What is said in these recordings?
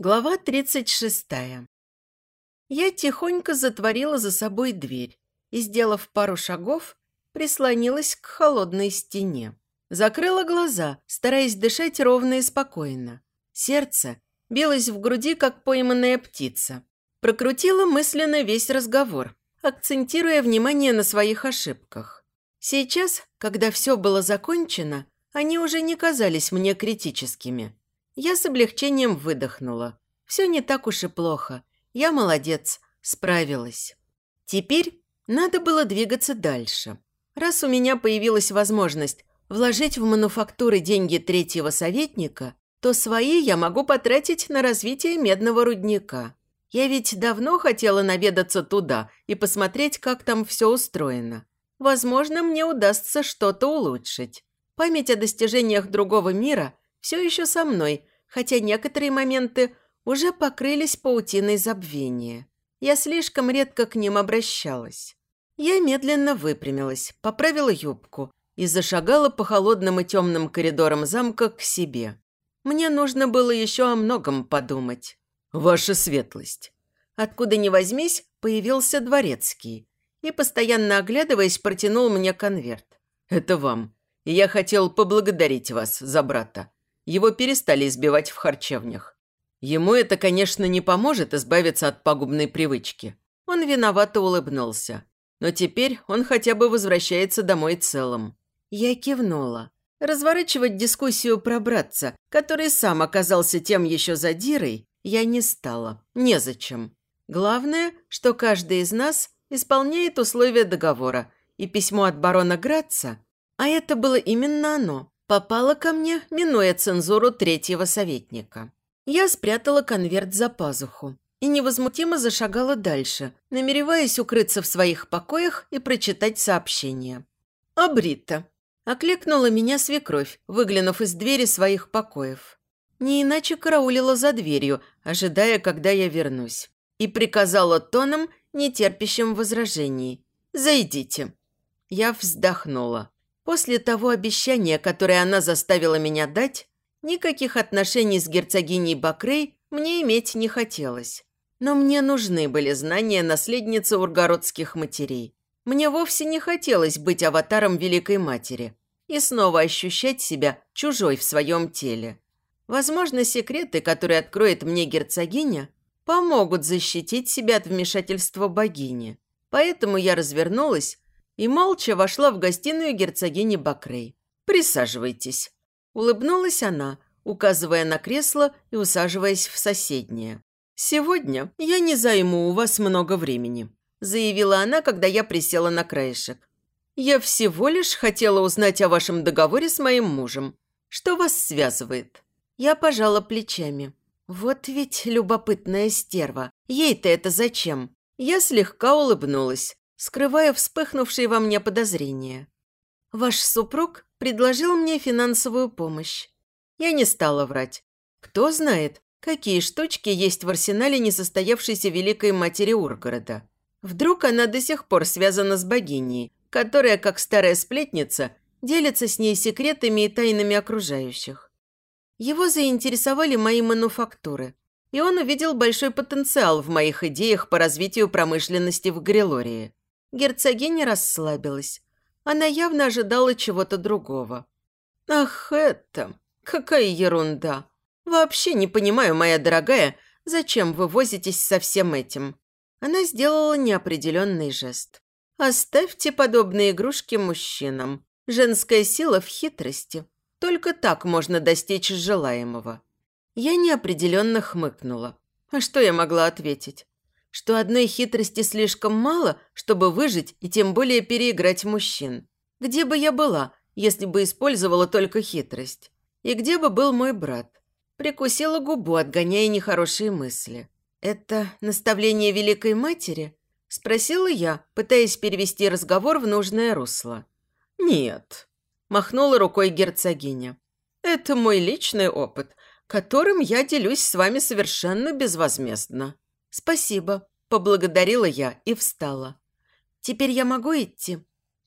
Глава 36. Я тихонько затворила за собой дверь и, сделав пару шагов, прислонилась к холодной стене. Закрыла глаза, стараясь дышать ровно и спокойно. Сердце билось в груди, как пойманная птица. Прокрутила мысленно весь разговор, акцентируя внимание на своих ошибках. Сейчас, когда все было закончено, они уже не казались мне критическими – я с облегчением выдохнула. Все не так уж и плохо. Я молодец, справилась. Теперь надо было двигаться дальше. Раз у меня появилась возможность вложить в мануфактуры деньги третьего советника, то свои я могу потратить на развитие медного рудника. Я ведь давно хотела наведаться туда и посмотреть, как там все устроено. Возможно, мне удастся что-то улучшить. Память о достижениях другого мира все еще со мной, хотя некоторые моменты уже покрылись паутиной забвения. Я слишком редко к ним обращалась. Я медленно выпрямилась, поправила юбку и зашагала по холодным и темным коридорам замка к себе. Мне нужно было еще о многом подумать. «Ваша светлость!» Откуда ни возьмись, появился дворецкий и, постоянно оглядываясь, протянул мне конверт. «Это вам. Я хотел поблагодарить вас за брата. Его перестали избивать в харчевнях. Ему это, конечно, не поможет избавиться от пагубной привычки. Он виновато улыбнулся. Но теперь он хотя бы возвращается домой целым. Я кивнула. Разворачивать дискуссию про братца, который сам оказался тем еще задирой, я не стала. Незачем. Главное, что каждый из нас исполняет условия договора, и письмо от барона Граца, а это было именно оно, попала ко мне, минуя цензуру третьего советника. Я спрятала конверт за пазуху и невозмутимо зашагала дальше, намереваясь укрыться в своих покоях и прочитать сообщение. «Абрита!» – окликнула меня свекровь, выглянув из двери своих покоев. Не иначе караулила за дверью, ожидая, когда я вернусь, и приказала тоном, нетерпящим возражений. «Зайдите». Я вздохнула. После того обещания, которое она заставила меня дать, никаких отношений с герцогиней Бакрей мне иметь не хотелось. Но мне нужны были знания наследницы ургородских матерей. Мне вовсе не хотелось быть аватаром Великой Матери и снова ощущать себя чужой в своем теле. Возможно, секреты, которые откроет мне герцогиня, помогут защитить себя от вмешательства богини. Поэтому я развернулась и молча вошла в гостиную герцогини Бакрей. «Присаживайтесь». Улыбнулась она, указывая на кресло и усаживаясь в соседнее. «Сегодня я не займу у вас много времени», заявила она, когда я присела на краешек. «Я всего лишь хотела узнать о вашем договоре с моим мужем. Что вас связывает?» Я пожала плечами. «Вот ведь любопытная стерва. Ей-то это зачем?» Я слегка улыбнулась, скрывая вспыхнувшие во мне подозрения. «Ваш супруг предложил мне финансовую помощь. Я не стала врать. Кто знает, какие штучки есть в арсенале несостоявшейся Великой Матери Ургорода. Вдруг она до сих пор связана с богиней, которая, как старая сплетница, делится с ней секретами и тайнами окружающих. Его заинтересовали мои мануфактуры, и он увидел большой потенциал в моих идеях по развитию промышленности в Грилории. Герцогиня расслабилась. Она явно ожидала чего-то другого. «Ах, это! Какая ерунда! Вообще не понимаю, моя дорогая, зачем вы возитесь со всем этим?» Она сделала неопределенный жест. «Оставьте подобные игрушки мужчинам. Женская сила в хитрости. Только так можно достичь желаемого». Я неопределенно хмыкнула. А что я могла ответить? Что одной хитрости слишком мало, чтобы выжить и тем более переиграть мужчин. Где бы я была, если бы использовала только хитрость? И где бы был мой брат? Прикусила губу, отгоняя нехорошие мысли. «Это наставление Великой Матери?» – спросила я, пытаясь перевести разговор в нужное русло. «Нет», – махнула рукой герцогиня. «Это мой личный опыт, которым я делюсь с вами совершенно безвозмездно». «Спасибо», – поблагодарила я и встала. «Теперь я могу идти?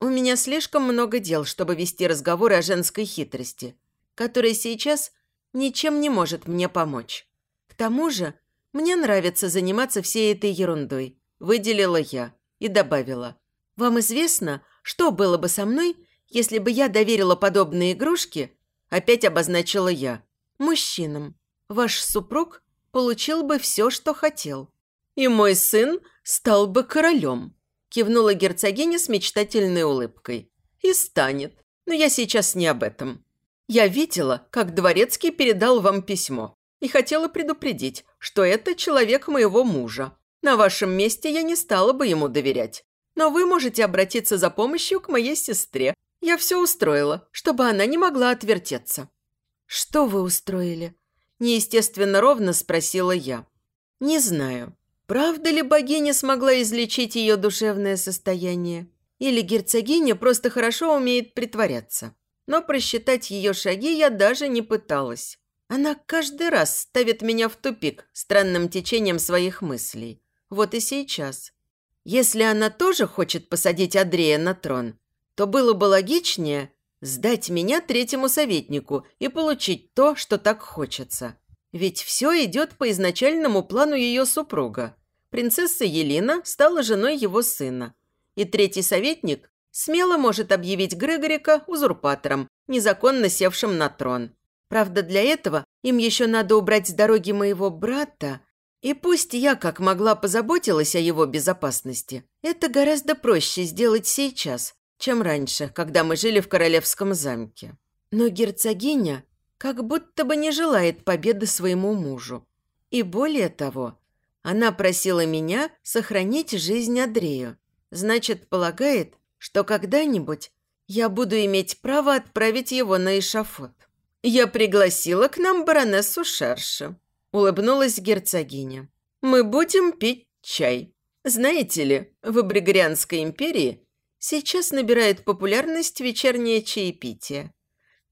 У меня слишком много дел, чтобы вести разговоры о женской хитрости, которая сейчас ничем не может мне помочь. К тому же, мне нравится заниматься всей этой ерундой, выделила я и добавила. Вам известно, что было бы со мной, если бы я доверила подобные игрушки, опять обозначила я, мужчинам. Ваш супруг получил бы все, что хотел. И мой сын стал бы королем, кивнула герцогиня с мечтательной улыбкой. И станет. Но я сейчас не об этом. Я видела, как Дворецкий передал вам письмо и хотела предупредить, что это человек моего мужа. На вашем месте я не стала бы ему доверять. Но вы можете обратиться за помощью к моей сестре. Я все устроила, чтобы она не могла отвертеться». «Что вы устроили?» Неестественно ровно спросила я. «Не знаю, правда ли богиня смогла излечить ее душевное состояние, или герцогиня просто хорошо умеет притворяться. Но просчитать ее шаги я даже не пыталась. Она каждый раз ставит меня в тупик странным течением своих мыслей. Вот и сейчас. Если она тоже хочет посадить Андрея на трон, то было бы логичнее сдать меня третьему советнику и получить то, что так хочется. Ведь все идет по изначальному плану ее супруга. Принцесса Елена стала женой его сына. И третий советник смело может объявить Грегорика узурпатором, незаконно севшим на трон. Правда, для этого им еще надо убрать с дороги моего брата и пусть я как могла позаботилась о его безопасности, это гораздо проще сделать сейчас, чем раньше, когда мы жили в королевском замке. Но герцогиня как будто бы не желает победы своему мужу. И более того, она просила меня сохранить жизнь Андрею. Значит, полагает, что когда-нибудь я буду иметь право отправить его на эшафот. Я пригласила к нам баронессу Шерша улыбнулась герцогиня. «Мы будем пить чай. Знаете ли, в Абригорианской империи сейчас набирает популярность вечернее чаепитие.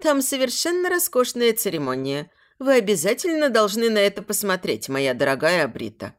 Там совершенно роскошная церемония. Вы обязательно должны на это посмотреть, моя дорогая Абрита.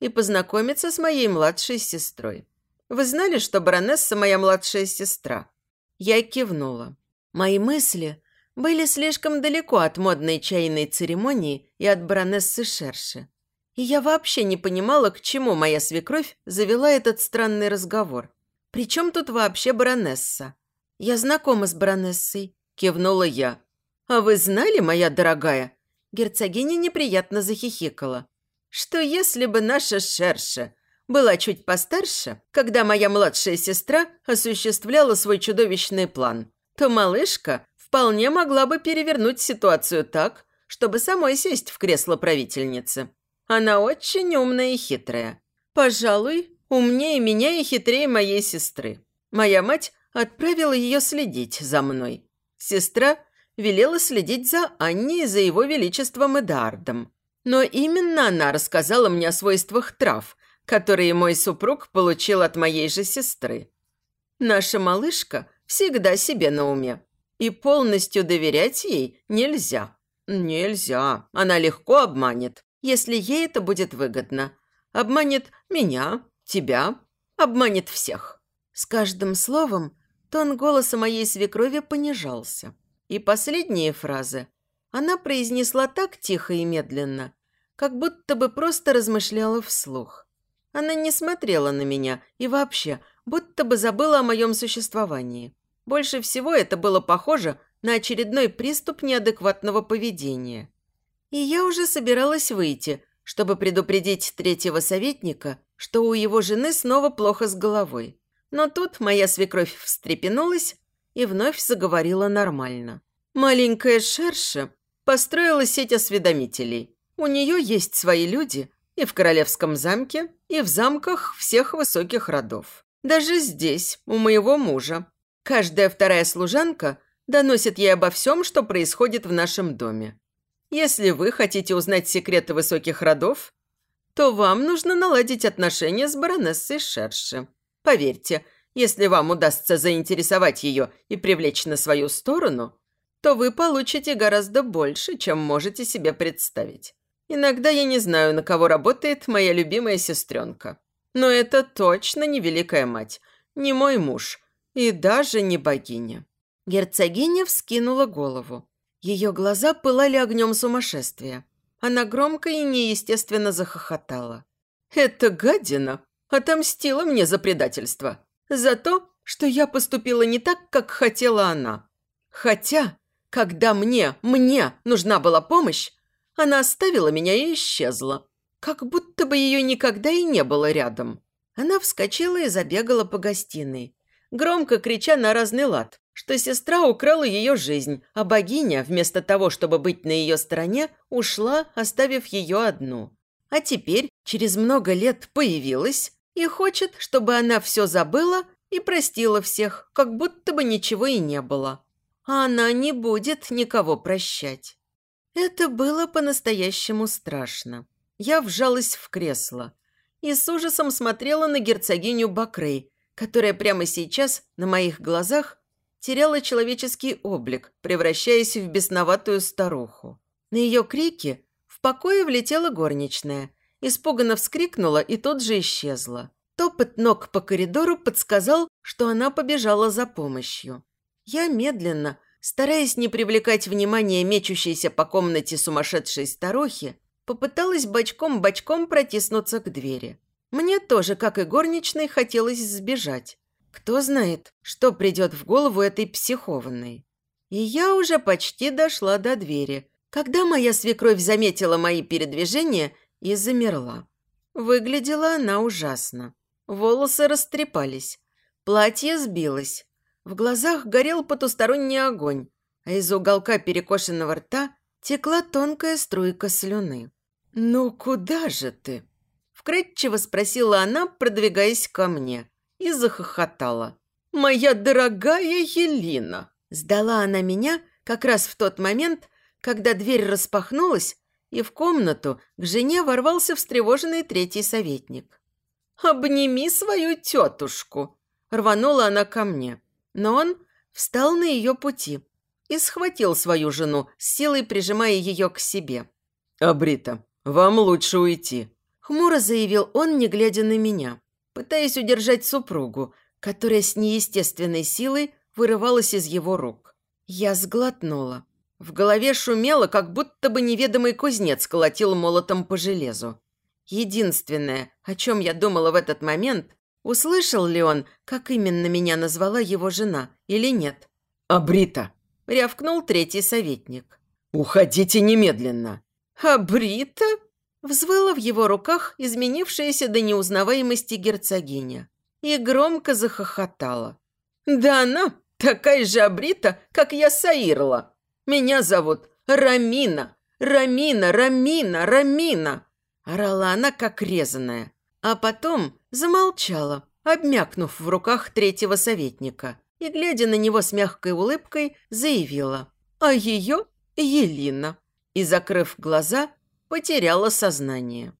И познакомиться с моей младшей сестрой. Вы знали, что баронесса моя младшая сестра?» Я кивнула. Мои мысли были слишком далеко от модной чайной церемонии и от баронессы Шерши. И я вообще не понимала, к чему моя свекровь завела этот странный разговор. Причем тут вообще баронесса? Я знакома с баронессой, кивнула я. А вы знали, моя дорогая? Герцогиня неприятно захихикала. Что если бы наша Шерша была чуть постарше, когда моя младшая сестра осуществляла свой чудовищный план, то малышка вполне могла бы перевернуть ситуацию так, чтобы самой сесть в кресло правительницы. Она очень умная и хитрая. Пожалуй, умнее меня и хитрее моей сестры. Моя мать отправила ее следить за мной. Сестра велела следить за Анней и за его величеством Эдардом. Но именно она рассказала мне о свойствах трав, которые мой супруг получил от моей же сестры. Наша малышка всегда себе на уме. И полностью доверять ей нельзя. Нельзя. Она легко обманет, если ей это будет выгодно. Обманет меня, тебя, обманет всех. С каждым словом тон голоса моей свекрови понижался. И последние фразы она произнесла так тихо и медленно, как будто бы просто размышляла вслух. Она не смотрела на меня и вообще будто бы забыла о моем существовании. Больше всего это было похоже на очередной приступ неадекватного поведения. И я уже собиралась выйти, чтобы предупредить третьего советника, что у его жены снова плохо с головой. Но тут моя свекровь встрепенулась и вновь заговорила нормально. Маленькая Шерша построила сеть осведомителей. У нее есть свои люди и в королевском замке, и в замках всех высоких родов. Даже здесь, у моего мужа, Каждая вторая служанка доносит ей обо всем, что происходит в нашем доме. Если вы хотите узнать секреты высоких родов, то вам нужно наладить отношения с баронессой Шерши. Поверьте, если вам удастся заинтересовать ее и привлечь на свою сторону, то вы получите гораздо больше, чем можете себе представить. Иногда я не знаю, на кого работает моя любимая сестренка. Но это точно не Великая Мать, не мой муж – и даже не богиня. Герцогиня вскинула голову. Ее глаза пылали огнем сумасшествия. Она громко и неестественно захохотала. «Эта гадина отомстила мне за предательство. За то, что я поступила не так, как хотела она. Хотя, когда мне, мне нужна была помощь, она оставила меня и исчезла. Как будто бы ее никогда и не было рядом. Она вскочила и забегала по гостиной, громко крича на разный лад, что сестра украла ее жизнь, а богиня, вместо того, чтобы быть на ее стороне, ушла, оставив ее одну. А теперь, через много лет, появилась и хочет, чтобы она все забыла и простила всех, как будто бы ничего и не было. А она не будет никого прощать. Это было по-настоящему страшно. Я вжалась в кресло и с ужасом смотрела на герцогиню Бакрей, которая прямо сейчас на моих глазах теряла человеческий облик, превращаясь в бесноватую старуху. На ее крики в покое влетела горничная, испуганно вскрикнула и тут же исчезла. Топот ног по коридору подсказал, что она побежала за помощью. Я медленно, стараясь не привлекать внимания мечущейся по комнате сумасшедшей старухи, попыталась бочком-бочком протиснуться к двери. Мне тоже, как и горничной, хотелось сбежать. Кто знает, что придет в голову этой психованной. И я уже почти дошла до двери, когда моя свекровь заметила мои передвижения и замерла. Выглядела она ужасно. Волосы растрепались, платье сбилось, в глазах горел потусторонний огонь, а из уголка перекошенного рта текла тонкая струйка слюны. «Ну куда же ты?» Вкратчиво спросила она, продвигаясь ко мне, и захохотала. «Моя дорогая Елина!» Сдала она меня как раз в тот момент, когда дверь распахнулась, и в комнату к жене ворвался встревоженный третий советник. «Обними свою тетушку!» Рванула она ко мне. Но он встал на ее пути и схватил свою жену, с силой прижимая ее к себе. «Абрита, вам лучше уйти», – хмуро заявил он, не глядя на меня, пытаясь удержать супругу, которая с неестественной силой вырывалась из его рук. Я сглотнула. В голове шумело, как будто бы неведомый кузнец колотил молотом по железу. Единственное, о чем я думала в этот момент, услышал ли он, как именно меня назвала его жена, или нет. «Абрита!» – рявкнул третий советник. «Уходите немедленно!» «Абрита?» – взвыла в его руках изменившаяся до неузнаваемости герцогиня и громко захохотала. «Да она такая же Абрита, как я Саирла. Меня зовут Рамина, Рамина, Рамина, Рамина!» Орала она, как резаная. А потом замолчала, обмякнув в руках третьего советника. И, глядя на него с мягкой улыбкой, заявила. А ее Елина. И, закрыв глаза, потеряла сознание.